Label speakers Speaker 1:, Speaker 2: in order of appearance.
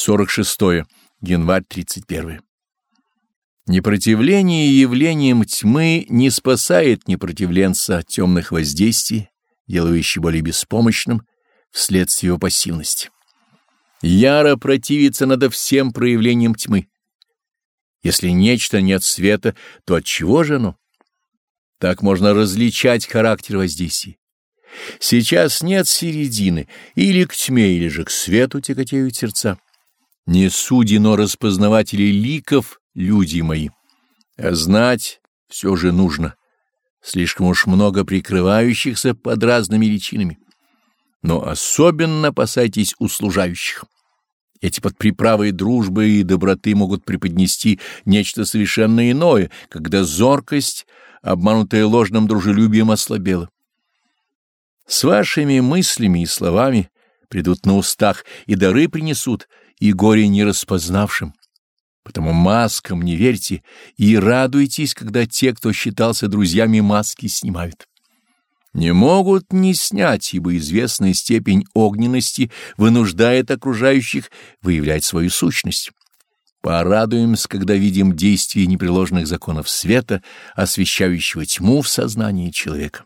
Speaker 1: 46. Январь 31. Непротивление явлениям тьмы не спасает непротивленца от темных воздействий, делающий более беспомощным вследствие его пассивности. Яро противиться надо всем проявлениям тьмы. Если нечто нет света, то от чего же оно? Так можно различать характер воздействий. Сейчас нет середины, или к тьме, или же к свету тяготеют сердца. Не судено распознавателей ликов, люди мои, а знать все же нужно. Слишком уж много прикрывающихся под разными личинами. Но особенно опасайтесь услужающих. Эти под приправой дружбы и доброты могут преподнести нечто совершенно иное, когда зоркость, обманутая ложным дружелюбием, ослабела. С вашими мыслями и словами придут на устах, и дары принесут, и горе не распознавшим. Потому маскам не верьте и радуйтесь, когда те, кто считался друзьями, маски снимают. Не могут не снять, ибо известная степень огненности вынуждает окружающих выявлять свою сущность. Порадуемся, когда видим действие непреложных законов света, освещающего тьму в сознании человека.